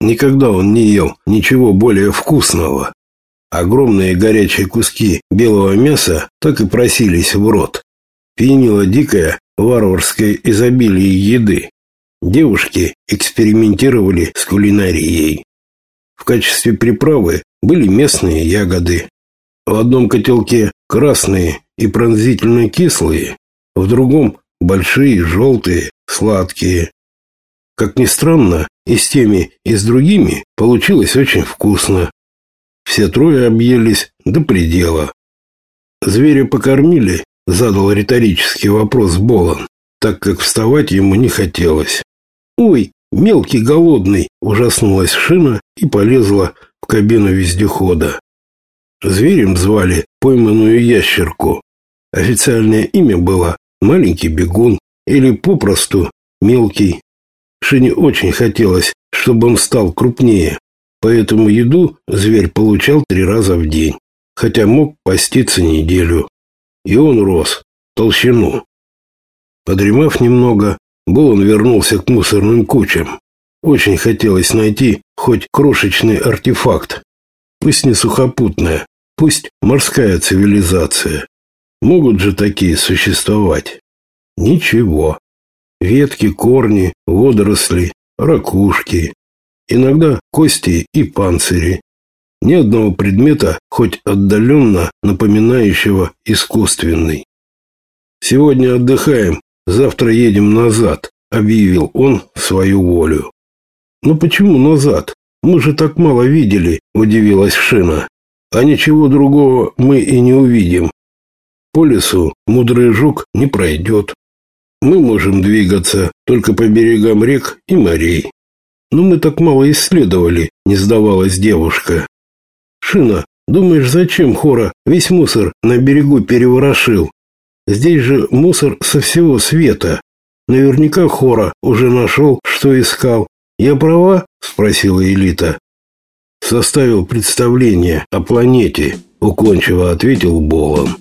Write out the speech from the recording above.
Никогда он не ел ничего более вкусного. Огромные горячие куски белого мяса так и просились в рот. Пьянило дикое варварское изобилие еды. Девушки экспериментировали с кулинарией. В качестве приправы были местные ягоды. В одном котелке красные и пронзительно кислые, в другом большие, желтые, сладкие. Как ни странно, и с теми, и с другими получилось очень вкусно. Все трое объелись до предела. Зверя покормили, задал риторический вопрос Болон, так как вставать ему не хотелось. Ой, мелкий голодный, ужаснулась Шина и полезла в кабину вездехода. Зверем звали пойманную ящерку. Официальное имя было «маленький бегун» или попросту «мелкий». Шине очень хотелось, чтобы он стал крупнее, поэтому еду зверь получал три раза в день, хотя мог поститься неделю. И он рос, толщину. Подремав немного, Болон вернулся к мусорным кучам. Очень хотелось найти хоть крошечный артефакт. Пусть не сухопутная, пусть морская цивилизация. Могут же такие существовать? Ничего. Ветки, корни, водоросли, ракушки. Иногда кости и панцири. Ни одного предмета, хоть отдаленно напоминающего искусственный. «Сегодня отдыхаем, завтра едем назад», — объявил он свою волю. «Но почему назад? Мы же так мало видели», — удивилась Шина. «А ничего другого мы и не увидим. По лесу мудрый жук не пройдет. Мы можем двигаться только по берегам рек и морей. Но мы так мало исследовали, не сдавалась девушка. Шина, думаешь, зачем Хора весь мусор на берегу переворошил? Здесь же мусор со всего света. Наверняка Хора уже нашел, что искал. Я права? спросила Элита. Составил представление о планете, уклончиво ответил Болон.